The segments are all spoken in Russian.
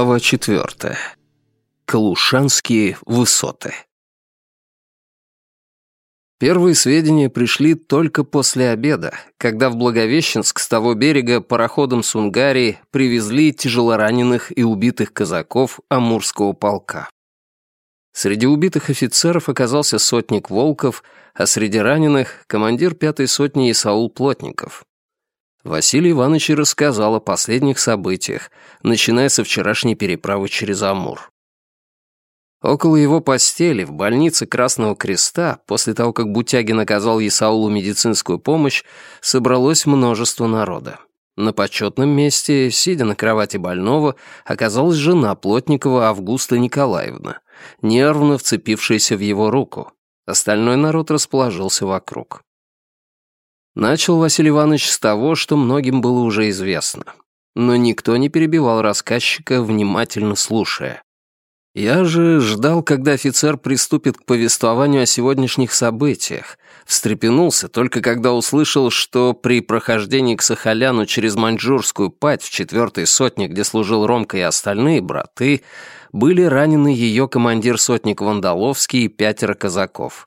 Глава четвертая. Калушанские высоты. Первые сведения пришли только после обеда, когда в Благовещенск с того берега пароходом Сунгари привезли тяжелораненых и убитых казаков Амурского полка. Среди убитых офицеров оказался сотник Волков, а среди раненых — командир пятой сотни Исаул Плотников. Василий Иванович рассказал о последних событиях, начиная со вчерашней переправы через Амур. Около его постели в больнице Красного Креста, после того, как Бутягин оказал Исаулу медицинскую помощь, собралось множество народа. На почетном месте, сидя на кровати больного, оказалась жена Плотникова Августа Николаевна, нервно вцепившаяся в его руку. Остальной народ расположился вокруг. Начал Василий Иванович с того, что многим было уже известно. Но никто не перебивал рассказчика, внимательно слушая. Я же ждал, когда офицер приступит к повествованию о сегодняшних событиях. Встрепенулся только когда услышал, что при прохождении к Сахаляну через Маньчжурскую пать в четвертой сотне, где служил Ромка и остальные браты, были ранены ее командир сотник Вандаловский и пятеро казаков.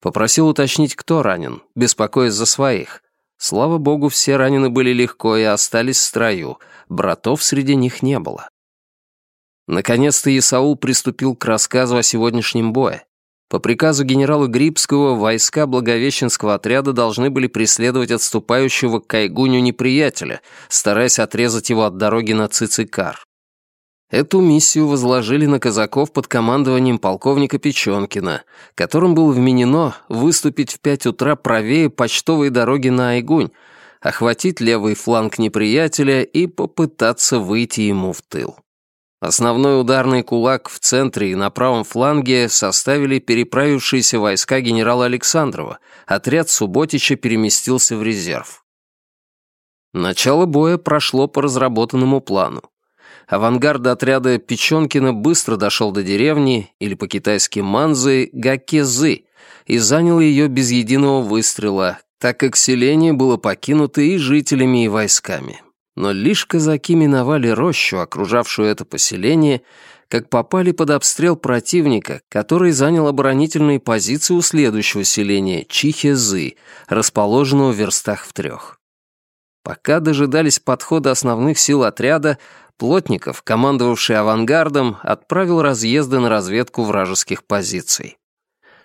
Попросил уточнить, кто ранен, беспокоясь за своих. Слава богу, все ранены были легко и остались в строю, братов среди них не было. Наконец-то Исаул приступил к рассказу о сегодняшнем бое. По приказу генерала Грибского войска Благовещенского отряда должны были преследовать отступающего к Кайгуню неприятеля, стараясь отрезать его от дороги на Цицикар. Эту миссию возложили на казаков под командованием полковника Печенкина, которым было вменено выступить в пять утра правее почтовой дороги на Айгунь, охватить левый фланг неприятеля и попытаться выйти ему в тыл. Основной ударный кулак в центре и на правом фланге составили переправившиеся войска генерала Александрова, отряд Субботича переместился в резерв. Начало боя прошло по разработанному плану авангард отряда Печенкина быстро дошел до деревни, или по-китайски Манзы, Гакезы, и занял ее без единого выстрела, так как селение было покинуто и жителями, и войсками. Но лишь казаки миновали рощу, окружавшую это поселение, как попали под обстрел противника, который занял оборонительные позиции у следующего селения, Чихезы, расположенного в верстах в трех. Пока дожидались подхода основных сил отряда, Плотников, командовавший авангардом, отправил разъезды на разведку вражеских позиций.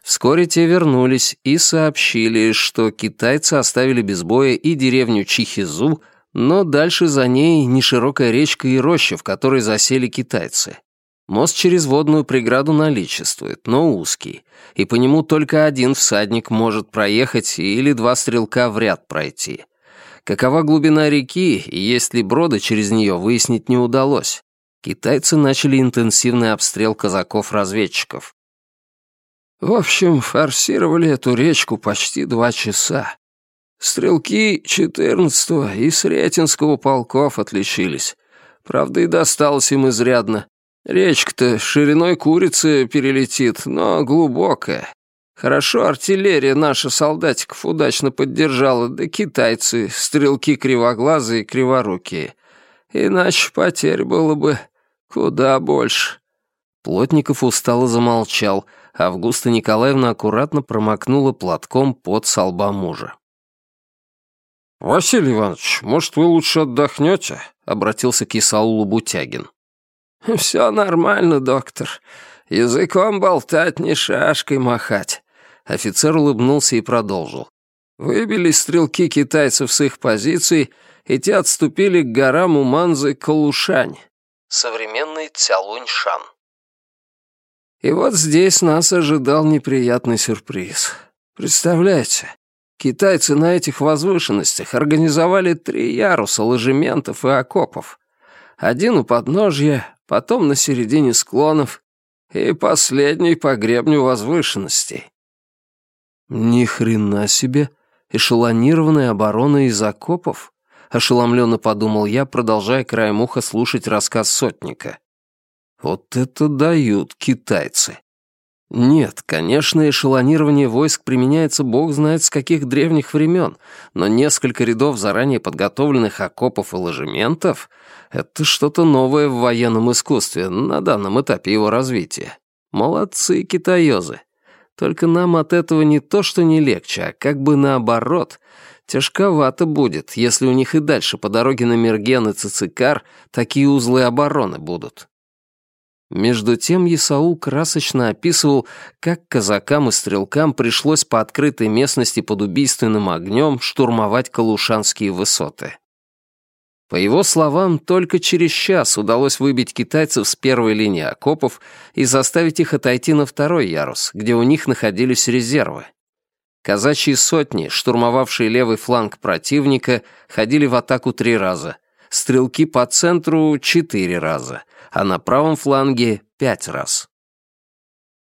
Вскоре те вернулись и сообщили, что китайцы оставили без боя и деревню Чихизу, но дальше за ней неширокая речка и роща, в которой засели китайцы. Мост через водную преграду наличествует, но узкий, и по нему только один всадник может проехать или два стрелка в ряд пройти — Какова глубина реки и есть ли броды через нее, выяснить не удалось. Китайцы начали интенсивный обстрел казаков-разведчиков. В общем, форсировали эту речку почти два часа. Стрелки 14-го и Сретенского полков отличились. Правда, и досталось им изрядно. Речка-то шириной курицы перелетит, но глубокая. Хорошо артиллерия наша солдатиков удачно поддержала, да китайцы, стрелки кривоглазые и криворукие. Иначе потерь было бы куда больше». Плотников устало замолчал, а Августа Николаевна аккуратно промокнула платком под со лба мужа. «Василий Иванович, может, вы лучше отдохнете?» — обратился к Исаулу Бутягин. «Все нормально, доктор. Языком болтать, не шашкой махать. Офицер улыбнулся и продолжил. Выбили стрелки китайцев с их позиций, и те отступили к горам Уманзы-Калушань. Современный Цялунь-Шан. И вот здесь нас ожидал неприятный сюрприз. Представляете, китайцы на этих возвышенностях организовали три яруса ложементов и окопов. Один у подножья, потом на середине склонов и последний по гребню возвышенностей. Ни хрена себе! Эшелонированная оборона из окопов? Ошеломленно подумал я, продолжая краем уха слушать рассказ сотника. Вот это дают китайцы. Нет, конечно, эшелонирование войск применяется бог знает с каких древних времен, но несколько рядов заранее подготовленных окопов и ложементов — это что-то новое в военном искусстве на данном этапе его развития. Молодцы китаёзы. Только нам от этого не то что не легче, а как бы наоборот. Тяжковато будет, если у них и дальше по дороге на Мерген и Цицикар такие узлы обороны будут. Между тем Исаул красочно описывал, как казакам и стрелкам пришлось по открытой местности под убийственным огнем штурмовать Калушанские высоты. По его словам, только через час удалось выбить китайцев с первой линии окопов и заставить их отойти на второй ярус, где у них находились резервы. Казачьи сотни, штурмовавшие левый фланг противника, ходили в атаку три раза, стрелки по центру — четыре раза — а на правом фланге — пять раз.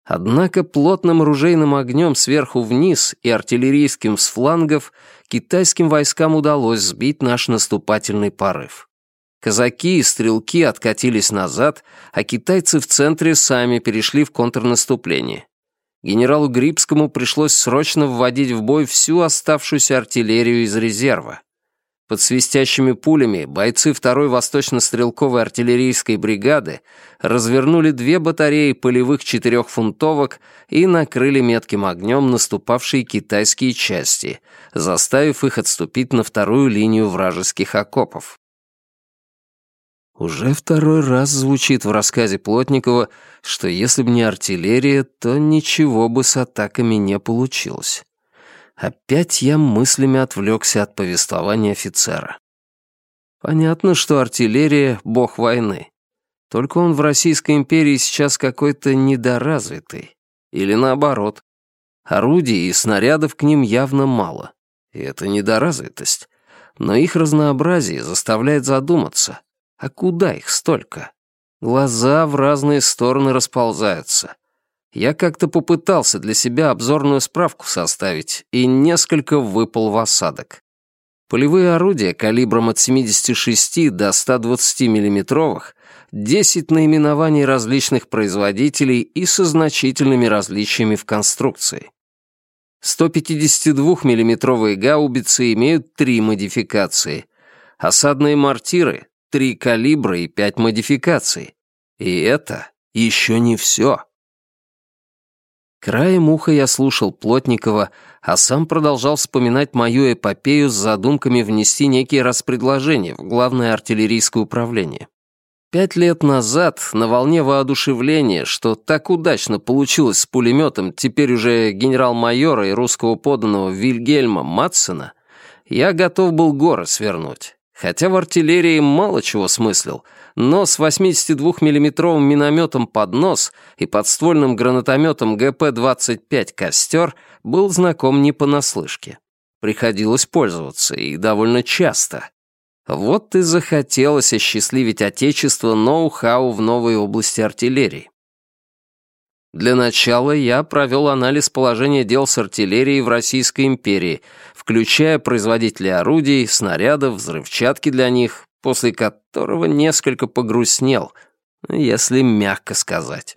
Однако плотным ружейным огнем сверху вниз и артиллерийским с флангов китайским войскам удалось сбить наш наступательный порыв. Казаки и стрелки откатились назад, а китайцы в центре сами перешли в контрнаступление. Генералу Грибскому пришлось срочно вводить в бой всю оставшуюся артиллерию из резерва. Под свистящими пулями бойцы второй восточно-стрелковой артиллерийской бригады развернули две батареи полевых четырехфунтовок и накрыли метким огнем наступавшие китайские части, заставив их отступить на вторую линию вражеских окопов. Уже второй раз звучит в рассказе Плотникова, что если бы не артиллерия, то ничего бы с атаками не получилось. Опять я мыслями отвлекся от повествования офицера. Понятно, что артиллерия — бог войны. Только он в Российской империи сейчас какой-то недоразвитый. Или наоборот. Орудий и снарядов к ним явно мало. И это недоразвитость. Но их разнообразие заставляет задуматься. А куда их столько? Глаза в разные стороны расползаются. Я как-то попытался для себя обзорную справку составить и несколько выпал в осадок. Полевые орудия калибром от 76 до 120 миллиметровых, 10 наименований различных производителей и со значительными различиями в конструкции. 152 миллиметровые гаубицы имеют три модификации. Осадные мортиры — три калибра и пять модификаций. И это еще не все. Краем уха я слушал Плотникова, а сам продолжал вспоминать мою эпопею с задумками внести некие распредложения в Главное артиллерийское управление. Пять лет назад, на волне воодушевления, что так удачно получилось с пулеметом теперь уже генерал-майора и русского поданного Вильгельма Матсена, я готов был горы свернуть. Хотя в артиллерии мало чего смыслил — но с 82-миллиметровым минометом под нос и подствольным гранатометом ГП-25 «Костер» был знаком не понаслышке. Приходилось пользоваться, и довольно часто. Вот и захотелось осчастливить Отечество ноу-хау в новой области артиллерии. Для начала я провел анализ положения дел с артиллерией в Российской империи, включая производителей орудий, снарядов, взрывчатки для них, после которого несколько погрустнел, если мягко сказать.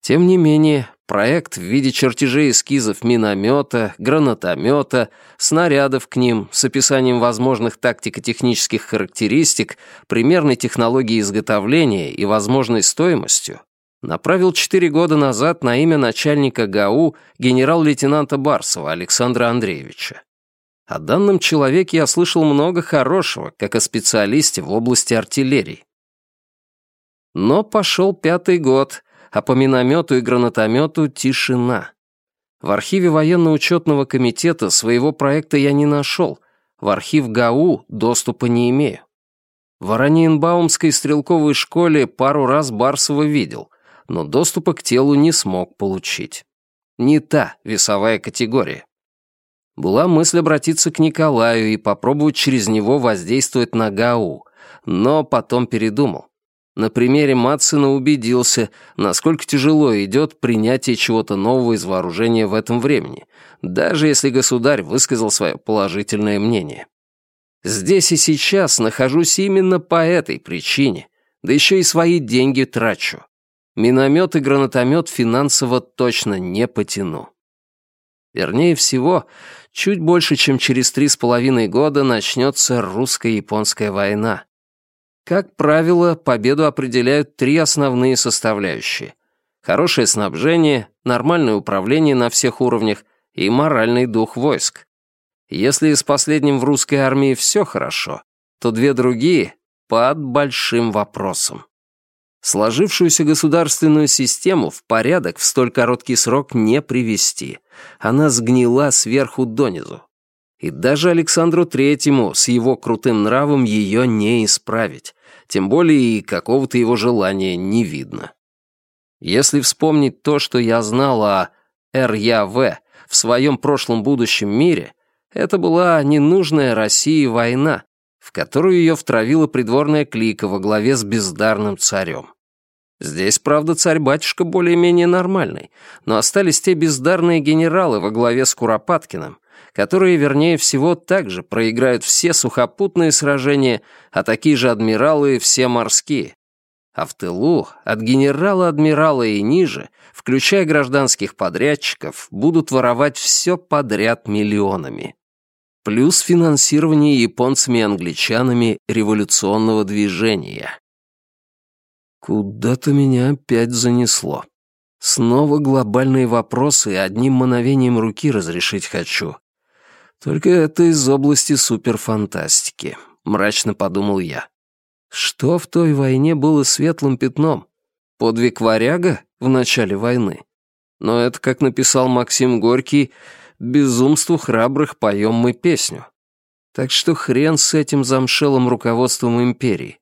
Тем не менее, проект в виде чертежей эскизов миномета, гранатомета, снарядов к ним с описанием возможных тактико-технических характеристик, примерной технологии изготовления и возможной стоимостью направил четыре года назад на имя начальника ГАУ генерал-лейтенанта Барсова Александра Андреевича. О данном человеке я слышал много хорошего, как о специалисте в области артиллерии. Но пошел пятый год, а по миномету и гранатомету тишина. В архиве военно-учетного комитета своего проекта я не нашел, в архив ГАУ доступа не имею. В Ораниенбаумской стрелковой школе пару раз Барсова видел, но доступа к телу не смог получить. Не та весовая категория была мысль обратиться к Николаю и попробовать через него воздействовать на Гау, но потом передумал. На примере Матсена убедился, насколько тяжело идет принятие чего-то нового из вооружения в этом времени, даже если государь высказал свое положительное мнение. Здесь и сейчас нахожусь именно по этой причине, да еще и свои деньги трачу. Миномет и гранатомет финансово точно не потяну. Вернее всего, чуть больше, чем через три с половиной года начнется русско-японская война. Как правило, победу определяют три основные составляющие. Хорошее снабжение, нормальное управление на всех уровнях и моральный дух войск. Если с последним в русской армии все хорошо, то две другие под большим вопросом. Сложившуюся государственную систему в порядок в столь короткий срок не привести. Она сгнила сверху донизу. И даже Александру Третьему с его крутым нравом ее не исправить. Тем более и какого-то его желания не видно. Если вспомнить то, что я знал о РЯВ в своем прошлом будущем мире, это была ненужная России война, в которую ее втравила придворная клика во главе с бездарным царем. Здесь, правда, царь-батюшка более-менее нормальный, но остались те бездарные генералы во главе с Куропаткиным, которые, вернее всего, также проиграют все сухопутные сражения, а такие же адмиралы все морские. А в тылу от генерала-адмирала и ниже, включая гражданских подрядчиков, будут воровать все подряд миллионами. Плюс финансирование японцами и англичанами революционного движения. Куда-то меня опять занесло. Снова глобальные вопросы и одним мановением руки разрешить хочу. Только это из области суперфантастики, мрачно подумал я. Что в той войне было светлым пятном? Подвиг варяга в начале войны? Но это, как написал Максим Горький, «Безумству храбрых поем мы песню». Так что хрен с этим замшелым руководством империи.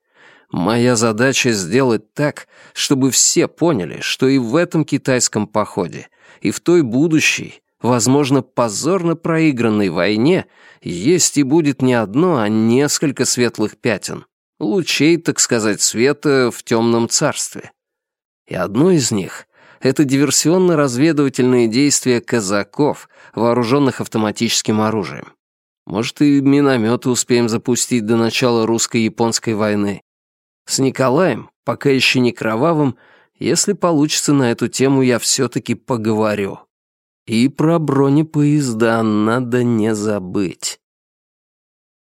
Моя задача сделать так, чтобы все поняли, что и в этом китайском походе, и в той будущей, возможно, позорно проигранной войне есть и будет не одно, а несколько светлых пятен, лучей, так сказать, света в темном царстве. И одно из них — это диверсионно-разведывательные действия казаков, вооруженных автоматическим оружием. Может, и минометы успеем запустить до начала русско-японской войны. С Николаем, пока еще не кровавым, если получится на эту тему, я все-таки поговорю. И про бронепоезда надо не забыть.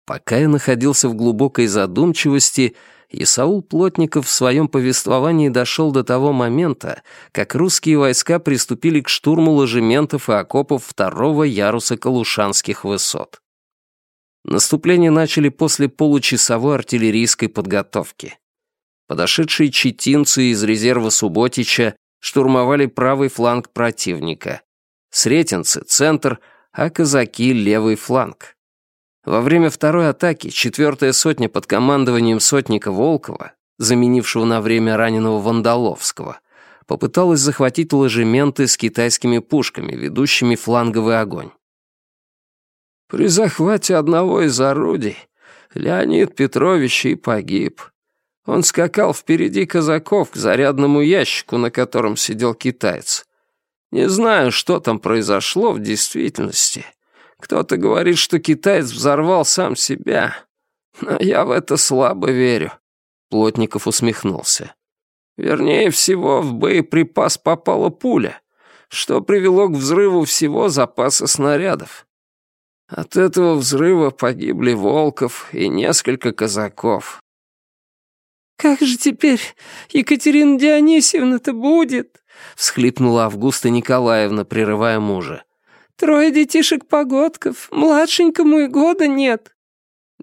Пока я находился в глубокой задумчивости, Исаул Плотников в своем повествовании дошел до того момента, как русские войска приступили к штурму ложементов и окопов второго яруса Калушанских высот. Наступление начали после получасовой артиллерийской подготовки. Подошедшие четинцы из резерва Субботича штурмовали правый фланг противника. Сретенцы — центр, а казаки — левый фланг. Во время второй атаки четвертая сотня под командованием сотника Волкова, заменившего на время раненого Вандаловского, попыталась захватить ложементы с китайскими пушками, ведущими фланговый огонь. При захвате одного из орудий Леонид Петрович и погиб. Он скакал впереди казаков к зарядному ящику, на котором сидел китаец. Не знаю, что там произошло в действительности. Кто-то говорит, что китаец взорвал сам себя. Но я в это слабо верю. Плотников усмехнулся. Вернее всего, в боеприпас попала пуля, что привело к взрыву всего запаса снарядов. От этого взрыва погибли Волков и несколько казаков. «Как же теперь Екатерина Дионисьевна-то будет?» — всхлипнула Августа Николаевна, прерывая мужа. «Трое детишек-погодков, младшенькому и года нет».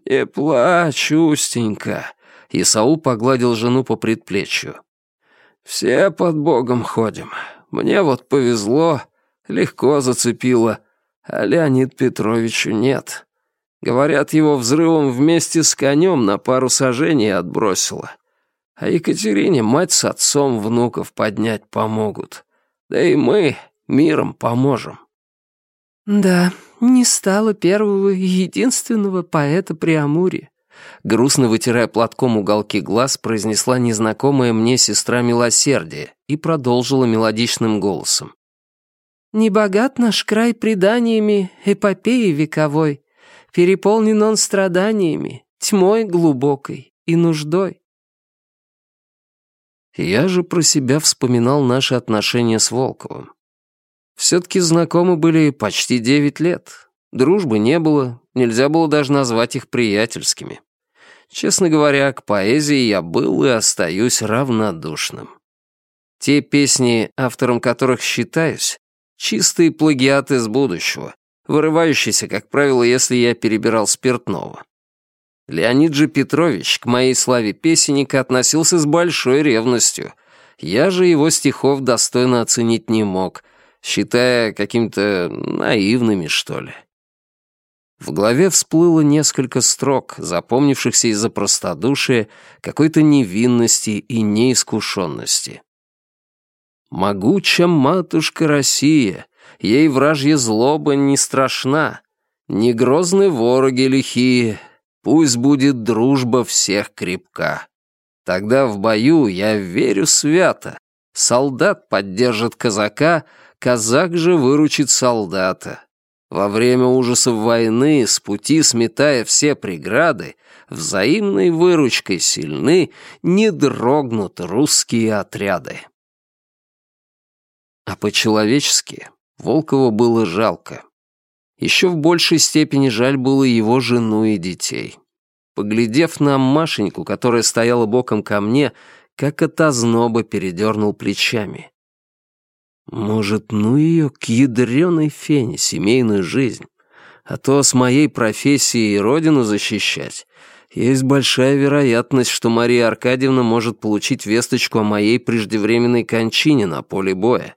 «Не плачь, Устенька», — Исаул погладил жену по предплечью. «Все под Богом ходим. Мне вот повезло, легко зацепило, а Леонид Петровичу нет. Говорят, его взрывом вместе с конем на пару сажений отбросило. А Екатерине мать с отцом внуков поднять помогут. Да и мы миром поможем». «Да, не стало первого и единственного поэта при Амуре», грустно вытирая платком уголки глаз, произнесла незнакомая мне сестра милосердия и продолжила мелодичным голосом. «Не богат наш край преданиями, эпопеей вековой, переполнен он страданиями, тьмой глубокой и нуждой. Я же про себя вспоминал наши отношения с Волковым. Все-таки знакомы были почти девять лет. Дружбы не было, нельзя было даже назвать их приятельскими. Честно говоря, к поэзии я был и остаюсь равнодушным. Те песни, автором которых считаюсь, чистые плагиаты из будущего, вырывающиеся, как правило, если я перебирал спиртного. Леонид же Петрович к моей славе песенника относился с большой ревностью. Я же его стихов достойно оценить не мог, считая какими-то наивными, что ли. В голове всплыло несколько строк, запомнившихся из-за простодушия, какой-то невинности и неискушенности. «Могуча матушка Россия, ей вражья злоба не страшна, не грозны вороги лихие, пусть будет дружба всех крепка. Тогда в бою я верю свято, солдат поддержит казака, казак же выручит солдата». Во время ужасов войны, с пути сметая все преграды, взаимной выручкой сильны, не дрогнут русские отряды. А по-человечески Волкова было жалко. Еще в большей степени жаль было его жену и детей. Поглядев на Машеньку, которая стояла боком ко мне, как от озноба передернул плечами. Может, ну ее к ядреной фене, семейную жизнь. А то с моей профессией родину защищать. Есть большая вероятность, что Мария Аркадьевна может получить весточку о моей преждевременной кончине на поле боя.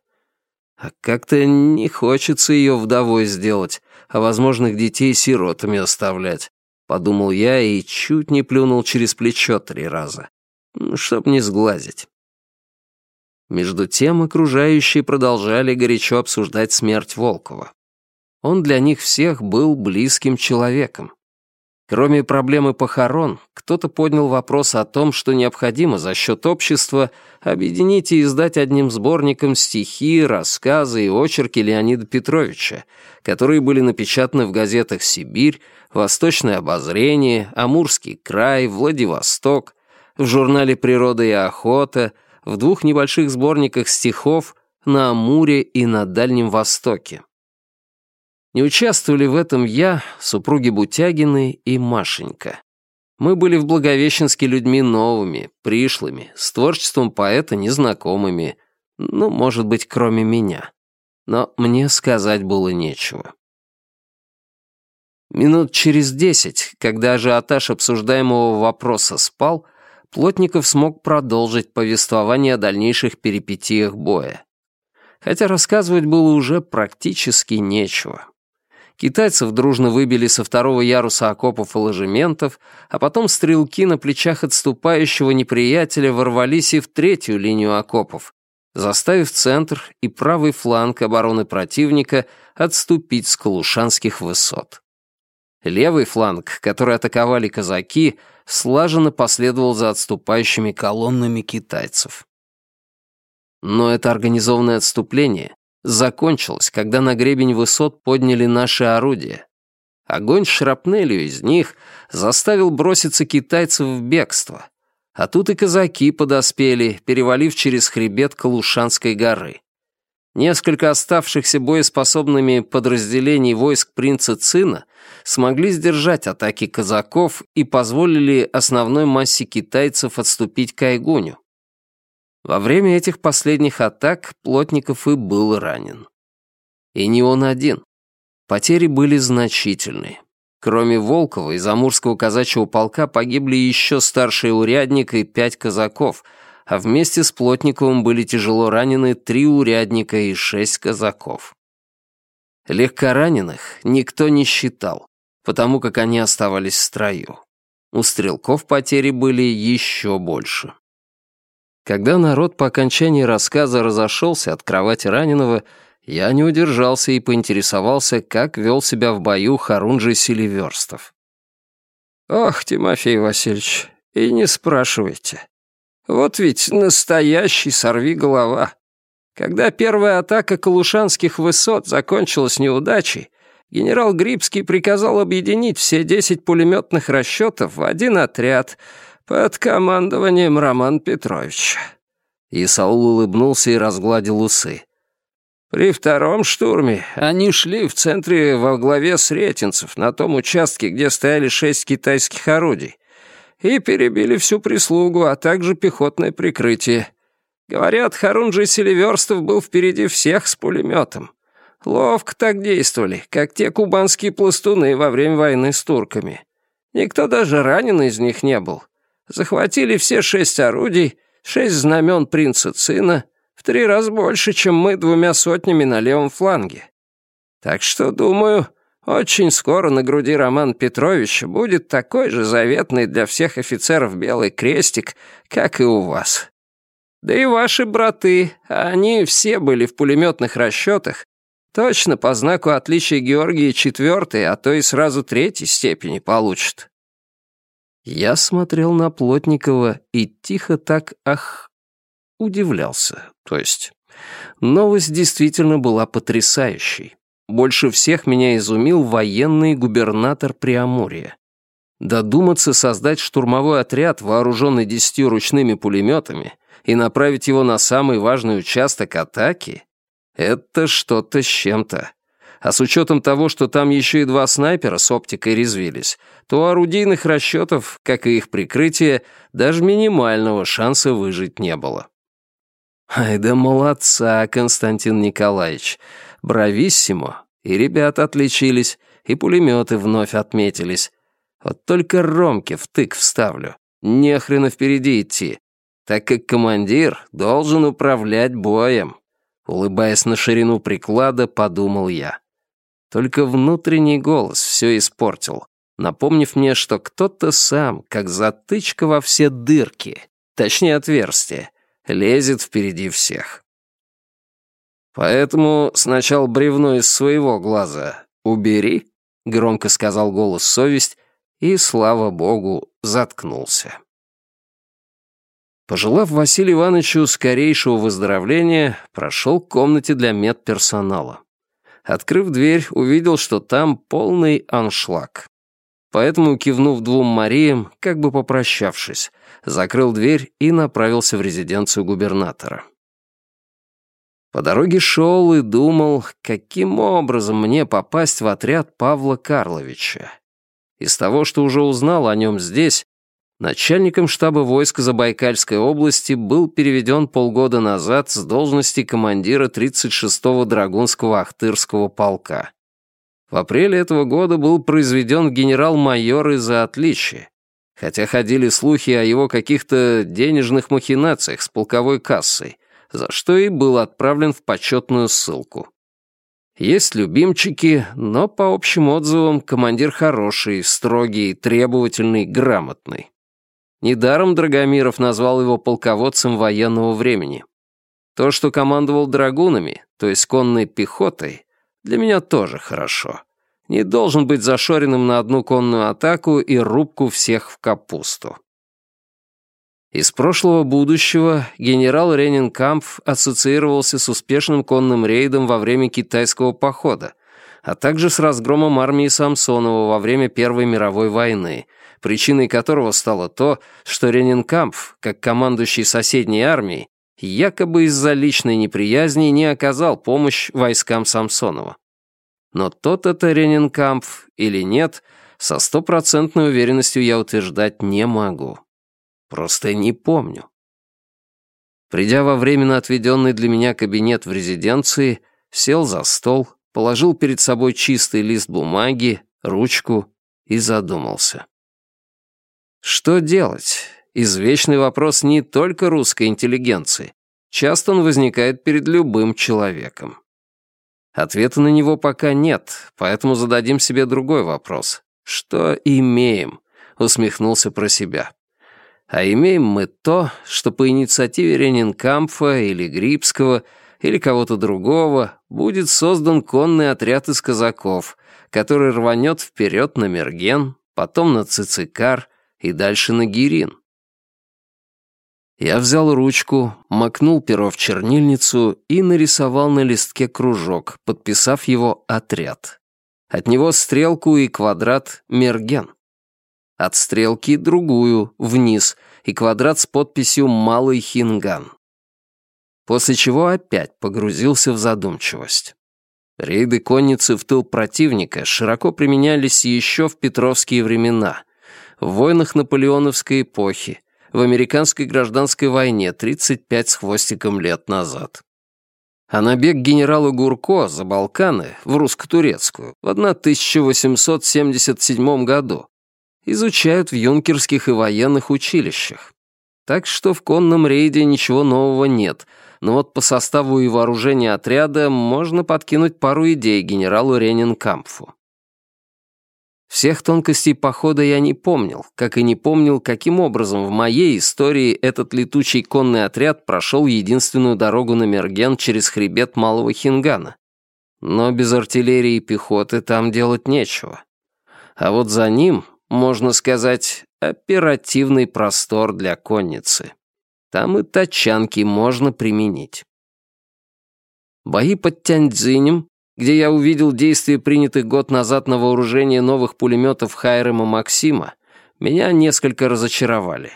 А как-то не хочется ее вдовой сделать, а возможных детей сиротами оставлять. Подумал я и чуть не плюнул через плечо три раза. Чтоб не сглазить. Между тем окружающие продолжали горячо обсуждать смерть Волкова. Он для них всех был близким человеком. Кроме проблемы похорон, кто-то поднял вопрос о том, что необходимо за счет общества объединить и издать одним сборником стихи, рассказы и очерки Леонида Петровича, которые были напечатаны в газетах «Сибирь», «Восточное обозрение», «Амурский край», «Владивосток», в журнале «Природа и охота», в двух небольших сборниках стихов на Амуре и на Дальнем Востоке. Не участвовали в этом я, супруги Бутягины и Машенька. Мы были в Благовещенске людьми новыми, пришлыми, с творчеством поэта незнакомыми, ну, может быть, кроме меня. Но мне сказать было нечего. Минут через десять, когда ажиотаж обсуждаемого вопроса спал, Плотников смог продолжить повествование о дальнейших перипетиях боя. Хотя рассказывать было уже практически нечего. Китайцев дружно выбили со второго яруса окопов и ложементов, а потом стрелки на плечах отступающего неприятеля ворвались и в третью линию окопов, заставив центр и правый фланг обороны противника отступить с Калушанских высот. Левый фланг, который атаковали казаки, слаженно последовал за отступающими колоннами китайцев. Но это организованное отступление закончилось, когда на гребень высот подняли наши орудия. Огонь шрапнелью из них заставил броситься китайцев в бегство. А тут и казаки подоспели, перевалив через хребет Калушанской горы. Несколько оставшихся боеспособными подразделений войск принца Цина смогли сдержать атаки казаков и позволили основной массе китайцев отступить к Айгуню. Во время этих последних атак Плотников и был ранен. И не он один. Потери были значительные. Кроме Волкова из Амурского казачьего полка погибли еще старший урядник и пять казаков — а вместе с Плотниковым были тяжело ранены три урядника и шесть казаков. Легкораненых никто не считал, потому как они оставались в строю. У стрелков потери были еще больше. Когда народ по окончании рассказа разошелся от кровати раненого, я не удержался и поинтересовался, как вел себя в бою Харунжий Селиверстов. «Ох, Тимофей Васильевич, и не спрашивайте. Вот ведь настоящий сорви голова. Когда первая атака Калушанских высот закончилась неудачей, генерал Грибский приказал объединить все десять пулеметных расчетов в один отряд под командованием Романа Петровича. Исаул улыбнулся и разгладил усы. При втором штурме они шли в центре во главе сретенцев, на том участке, где стояли шесть китайских орудий, и перебили всю прислугу, а также пехотное прикрытие. Говорят, Харунжий Селиверстов был впереди всех с пулеметом. Ловко так действовали, как те кубанские пластуны во время войны с турками. Никто даже ранен из них не был. Захватили все шесть орудий, шесть знамен принца Цина, в три раза больше, чем мы двумя сотнями на левом фланге. Так что, думаю, очень скоро на груди Романа Петровича будет такой же заветный для всех офицеров белый крестик, как и у вас. Да и ваши браты, они все были в пулеметных расчетах, точно по знаку отличия Георгии четвертой, а то и сразу третьей степени получат. Я смотрел на Плотникова и тихо так ах удивлялся, то есть. Новость действительно была потрясающей. Больше всех меня изумил военный губернатор Преамурья. Додуматься создать штурмовой отряд, вооруженный десятью ручными пулеметами, и направить его на самый важный участок атаки — это что-то с чем-то. А с учетом того, что там еще и два снайпера с оптикой резвились, то у орудийных расчетов, как и их прикрытие, даже минимального шанса выжить не было. Ай да молодца, Константин Николаевич. Брависсимо. И ребята отличились, и пулеметы вновь отметились. Вот только Ромке втык вставлю. Нехрена впереди идти, так как командир должен управлять боем. Улыбаясь на ширину приклада, подумал я. Только внутренний голос все испортил, напомнив мне, что кто-то сам, как затычка во все дырки, точнее отверстия, лезет впереди всех. «Поэтому сначала бревно из своего глаза убери», — громко сказал голос совесть, и, слава богу, заткнулся. Пожелав Василию Ивановичу скорейшего выздоровления, прошел к комнате для медперсонала. Открыв дверь, увидел, что там полный аншлаг. Поэтому, кивнув двум Мариям, как бы попрощавшись, закрыл дверь и направился в резиденцию губернатора. По дороге шел и думал, каким образом мне попасть в отряд Павла Карловича. Из того, что уже узнал о нем здесь, начальником штаба войск Забайкальской области был переведен полгода назад с должности командира 36-го Драгунского Ахтырского полка. В апреле этого года был произведен генерал-майор из-за отличия, хотя ходили слухи о его каких-то денежных махинациях с полковой кассой, за что и был отправлен в почетную ссылку. Есть любимчики, но по общим отзывам командир хороший, строгий, требовательный, грамотный. Недаром Драгомиров назвал его полководцем военного времени. То, что командовал драгунами, то есть конной пехотой, для меня тоже хорошо. Не должен быть зашоренным на одну конную атаку и рубку всех в капусту. Из прошлого будущего генерал Ренинкампф ассоциировался с успешным конным рейдом во время китайского похода, а также с разгромом армии Самсонова во время Первой мировой войны, причиной которого стало то, что Ренинкампф, как командующий соседней армией, якобы из-за личной неприязни не оказал помощь войскам Самсонова. Но тот это Ренинкампф или нет, со стопроцентной уверенностью я утверждать не могу. Просто не помню. Придя во временно отведенный для меня кабинет в резиденции, сел за стол, положил перед собой чистый лист бумаги, ручку и задумался. Что делать? извечный вопрос не только русской интеллигенции. Часто он возникает перед любым человеком. Ответа на него пока нет, поэтому зададим себе другой вопрос. Что имеем? Усмехнулся про себя. А имеем мы то, что по инициативе Ренинкампфа или Грибского или кого-то другого будет создан конный отряд из казаков, который рванет вперед на Мерген, потом на Цицикар и дальше на Гирин. Я взял ручку, макнул перо в чернильницу и нарисовал на листке кружок, подписав его «Отряд». От него стрелку и квадрат «Мерген». От стрелки другую, вниз, и квадрат с подписью «Малый Хинган». после чего опять погрузился в задумчивость. Рейды конницы в тыл противника широко применялись еще в петровские времена, в войнах наполеоновской эпохи, в американской гражданской войне 35 с хвостиком лет назад. А набег генерала Гурко за Балканы в русско-турецкую в 1877 году изучают в юнкерских и военных училищах. Так что в конном рейде ничего нового нет, но вот по составу и вооружению отряда можно подкинуть пару идей генералу Ренинкампфу. Всех тонкостей похода я не помнил, как и не помнил, каким образом в моей истории этот летучий конный отряд прошел единственную дорогу на Мерген через хребет Малого Хингана. Но без артиллерии и пехоты там делать нечего. А вот за ним, можно сказать, оперативный простор для конницы. Там и тачанки можно применить. Бои под Тяньцзинем где я увидел действие принятых год назад на вооружение новых пулеметов Хайрема Максима, меня несколько разочаровали.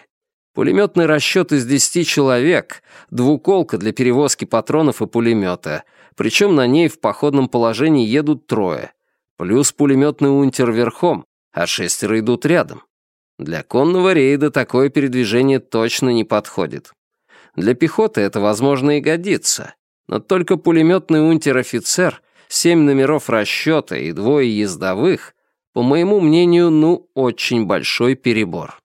Пулеметный расчет из 10 человек, двуколка для перевозки патронов и пулемета, причем на ней в походном положении едут трое, плюс пулеметный унтер верхом, а шестеро идут рядом. Для конного рейда такое передвижение точно не подходит. Для пехоты это, возможно, и годится, но только пулеметный унтер-офицер семь номеров расчета и двое ездовых, по моему мнению, ну, очень большой перебор.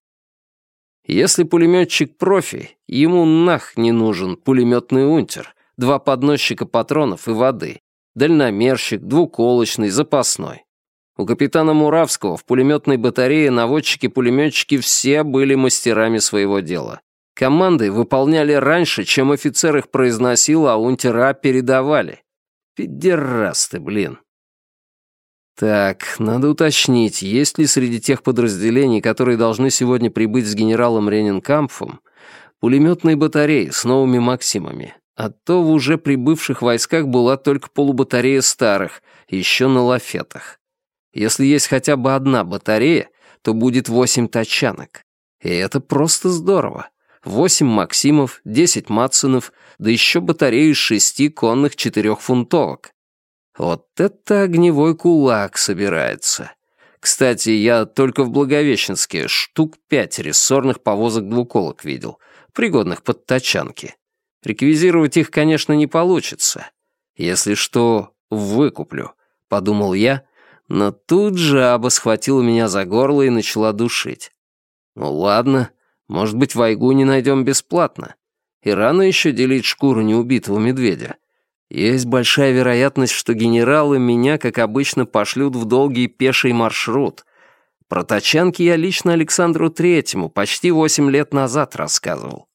Если пулеметчик профи, ему нах не нужен пулеметный унтер, два подносчика патронов и воды, дальномерщик, двуколочный, запасной. У капитана Муравского в пулеметной батарее наводчики-пулеметчики все были мастерами своего дела. Команды выполняли раньше, чем офицер их произносил, а унтера передавали. Пидерасты, блин. Так, надо уточнить, есть ли среди тех подразделений, которые должны сегодня прибыть с генералом Ренинкампфом, пулеметные батареи с новыми «Максимами». А то в уже прибывших войсках была только полубатарея старых, еще на лафетах. Если есть хотя бы одна батарея, то будет восемь тачанок. И это просто здорово. Восемь «Максимов», десять «Матсонов», да еще батарею из шести конных четырехфунтовок. Вот это огневой кулак собирается. Кстати, я только в Благовещенске штук пять рессорных повозок-двуколок видел, пригодных под тачанки. Реквизировать их, конечно, не получится. Если что, выкуплю, — подумал я, но тут жаба схватила меня за горло и начала душить. Ну ладно, может быть, войгу не найдем бесплатно. И рано еще делить шкуру неубитого медведя. Есть большая вероятность, что генералы меня, как обычно, пошлют в долгий пеший маршрут. Про тачанки я лично Александру Третьему почти восемь лет назад рассказывал.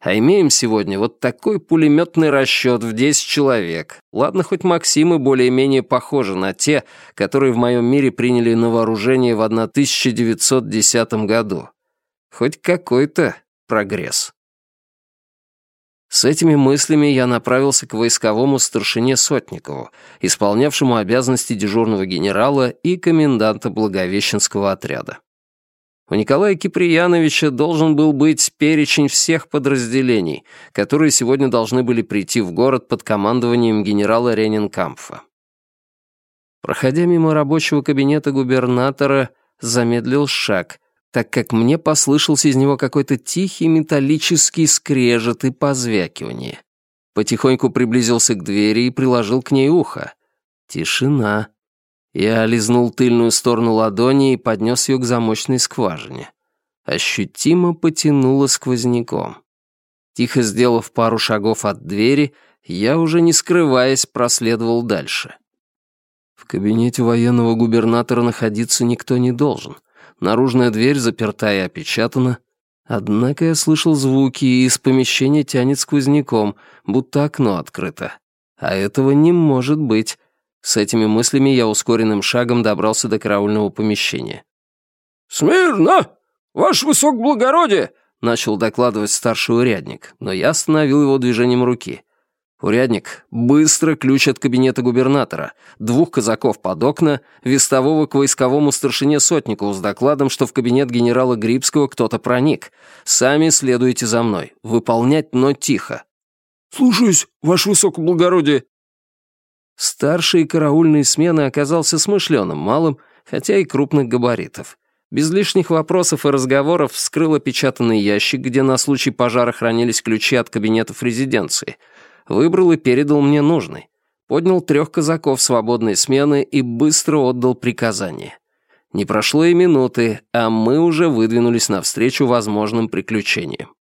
А имеем сегодня вот такой пулеметный расчет в 10 человек. Ладно, хоть Максимы более-менее похожи на те, которые в моем мире приняли на вооружение в 1910 году. Хоть какой-то прогресс. С этими мыслями я направился к войсковому старшине Сотникову, исполнявшему обязанности дежурного генерала и коменданта Благовещенского отряда. У Николая Киприяновича должен был быть перечень всех подразделений, которые сегодня должны были прийти в город под командованием генерала Ренинкампфа. Проходя мимо рабочего кабинета губернатора, замедлил шаг, так как мне послышался из него какой-то тихий металлический скрежет и позвякивание. Потихоньку приблизился к двери и приложил к ней ухо. Тишина. Я лизнул тыльную сторону ладони и поднес ее к замочной скважине. Ощутимо потянуло сквозняком. Тихо сделав пару шагов от двери, я уже не скрываясь проследовал дальше. В кабинете военного губернатора находиться никто не должен — наружная дверь заперта и опечатана. Однако я слышал звуки, и из помещения тянет сквозняком, будто окно открыто. А этого не может быть. С этими мыслями я ускоренным шагом добрался до караульного помещения. «Смирно! Ваше высокоблагородие!» — начал докладывать старший урядник, но я остановил его движением руки. «Урядник, быстро ключ от кабинета губернатора, двух казаков под окна, вестового к войсковому старшине Сотникову с докладом, что в кабинет генерала Грибского кто-то проник. Сами следуйте за мной. Выполнять, но тихо». «Слушаюсь, ваше высокоблагородие». Старший караульной смены оказался смышленым малым, хотя и крупных габаритов. Без лишних вопросов и разговоров вскрыл опечатанный ящик, где на случай пожара хранились ключи от кабинетов резиденции. Выбрал и передал мне нужный. Поднял трех казаков свободной смены и быстро отдал приказание. Не прошло и минуты, а мы уже выдвинулись навстречу возможным приключениям.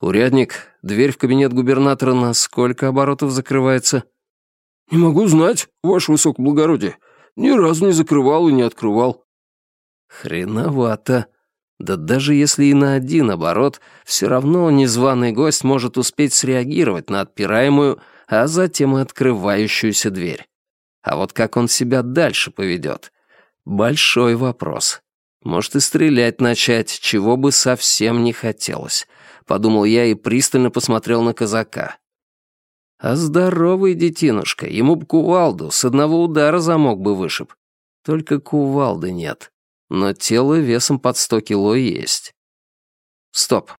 «Урядник, дверь в кабинет губернатора на сколько оборотов закрывается?» «Не могу знать, ваше высокоблагородие. Ни разу не закрывал и не открывал». Хреновато. Да даже если и на один оборот, все равно незваный гость может успеть среагировать на отпираемую, а затем и открывающуюся дверь. А вот как он себя дальше поведет? Большой вопрос. Может и стрелять начать, чего бы совсем не хотелось. Подумал я и пристально посмотрел на казака. А здоровый детинушка, ему б кувалду, с одного удара замок бы вышиб. Только кувалды нет но тело весом под сто кило есть. «Стоп.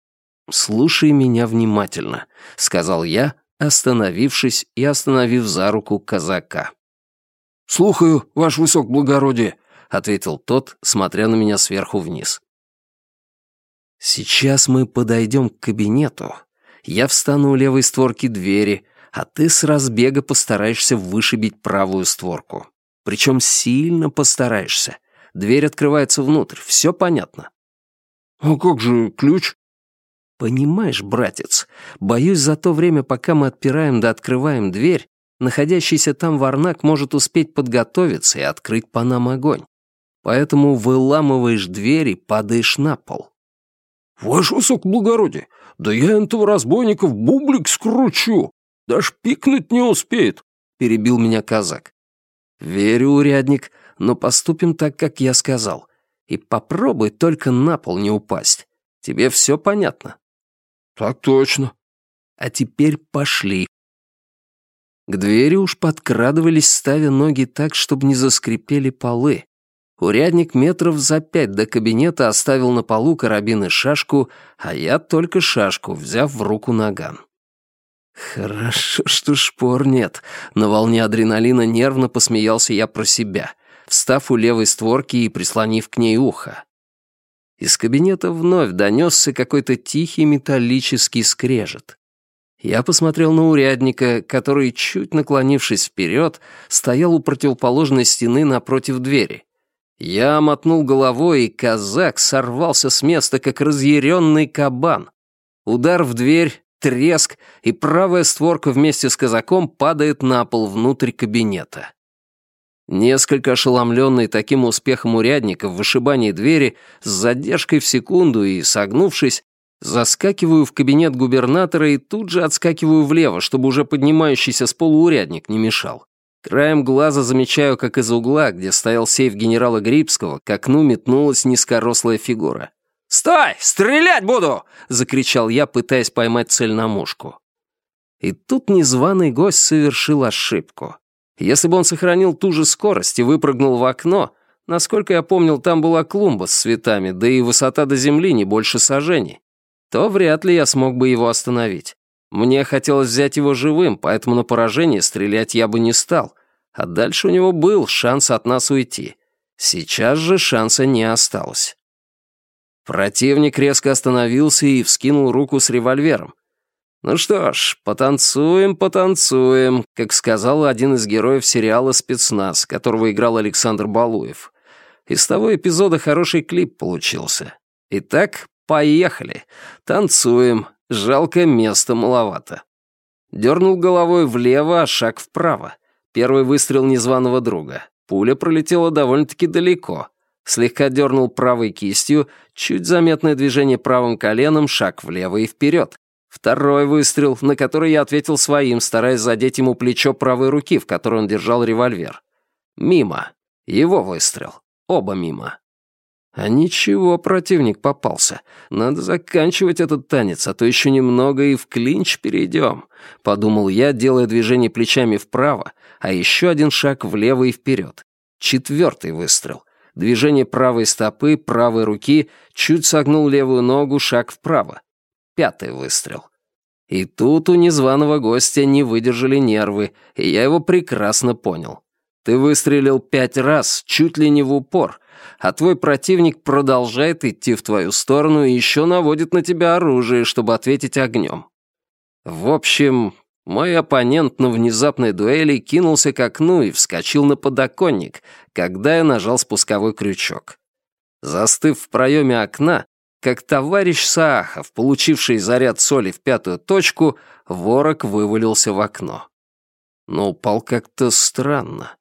Слушай меня внимательно», — сказал я, остановившись и остановив за руку казака. «Слухаю, ваше высокоблагородие», — ответил тот, смотря на меня сверху вниз. «Сейчас мы подойдем к кабинету. Я встану у левой створки двери, а ты с разбега постараешься вышибить правую створку. Причем сильно постараешься. Дверь открывается внутрь, все понятно. А как же ключ? Понимаешь, братец, боюсь, за то время, пока мы отпираем да открываем дверь, находящийся там варнак может успеть подготовиться и открыть по нам огонь. Поэтому выламываешь дверь и падаешь на пол. «Ваше высокоблагородие, да я этого разбойника в бублик скручу, даже пикнуть не успеет», — перебил меня казак. «Верю, урядник, но поступим так, как я сказал. И попробуй только на пол не упасть. Тебе все понятно?» «Так точно». «А теперь пошли». К двери уж подкрадывались, ставя ноги так, чтобы не заскрипели полы. Урядник метров за пять до кабинета оставил на полу карабин и шашку, а я только шашку, взяв в руку наган. Хорошо, что шпор нет. На волне адреналина нервно посмеялся я про себя встав у левой створки и прислонив к ней ухо. Из кабинета вновь донесся какой-то тихий металлический скрежет. Я посмотрел на урядника, который, чуть наклонившись вперед, стоял у противоположной стены напротив двери. Я мотнул головой, и казак сорвался с места, как разъяренный кабан. Удар в дверь, треск, и правая створка вместе с казаком падает на пол внутрь кабинета. Несколько ошеломленный таким успехом урядника в вышибании двери, с задержкой в секунду и согнувшись, заскакиваю в кабинет губернатора и тут же отскакиваю влево, чтобы уже поднимающийся с пола урядник не мешал. Краем глаза замечаю, как из угла, где стоял сейф генерала Грибского, к окну метнулась низкорослая фигура. «Стой! Стрелять буду!» — закричал я, пытаясь поймать цель на мушку. И тут незваный гость совершил ошибку. Если бы он сохранил ту же скорость и выпрыгнул в окно, насколько я помнил, там была клумба с цветами, да и высота до земли не больше сажений, то вряд ли я смог бы его остановить. Мне хотелось взять его живым, поэтому на поражение стрелять я бы не стал, а дальше у него был шанс от нас уйти. Сейчас же шанса не осталось. Противник резко остановился и вскинул руку с револьвером. Ну что ж, потанцуем, потанцуем, как сказал один из героев сериала «Спецназ», которого играл Александр Балуев. Из того эпизода хороший клип получился. Итак, поехали. Танцуем. Жалко, места маловато. Дернул головой влево, а шаг вправо. Первый выстрел незваного друга. Пуля пролетела довольно-таки далеко. Слегка дернул правой кистью, чуть заметное движение правым коленом, шаг влево и вперед. Второй выстрел, на который я ответил своим, стараясь задеть ему плечо правой руки, в которой он держал револьвер. Мимо. Его выстрел. Оба мимо. А ничего, противник попался. Надо заканчивать этот танец, а то еще немного и в клинч перейдем. Подумал я, делая движение плечами вправо, а еще один шаг влево и вперед. Четвертый выстрел. Движение правой стопы, правой руки, чуть согнул левую ногу, шаг вправо. Пятый выстрел. И тут у незваного гостя не выдержали нервы, и я его прекрасно понял. Ты выстрелил пять раз, чуть ли не в упор, а твой противник продолжает идти в твою сторону и еще наводит на тебя оружие, чтобы ответить огнем. В общем, мой оппонент на внезапной дуэли кинулся к окну и вскочил на подоконник, когда я нажал спусковой крючок. Застыв в проеме окна, как товарищ Саахов, получивший заряд соли в пятую точку, ворог вывалился в окно. Но упал как-то странно.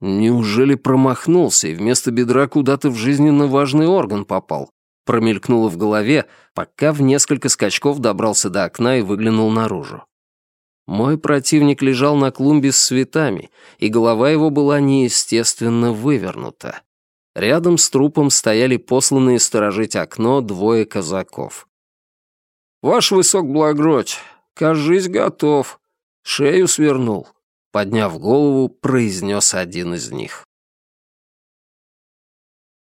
Неужели промахнулся и вместо бедра куда-то в жизненно важный орган попал? Промелькнуло в голове, пока в несколько скачков добрался до окна и выглянул наружу. Мой противник лежал на клумбе с цветами, и голова его была неестественно вывернута. Рядом с трупом стояли посланные сторожить окно двое казаков. «Ваш высокоблагородь, кажись, готов. Шею свернул», подняв голову, произнес один из них.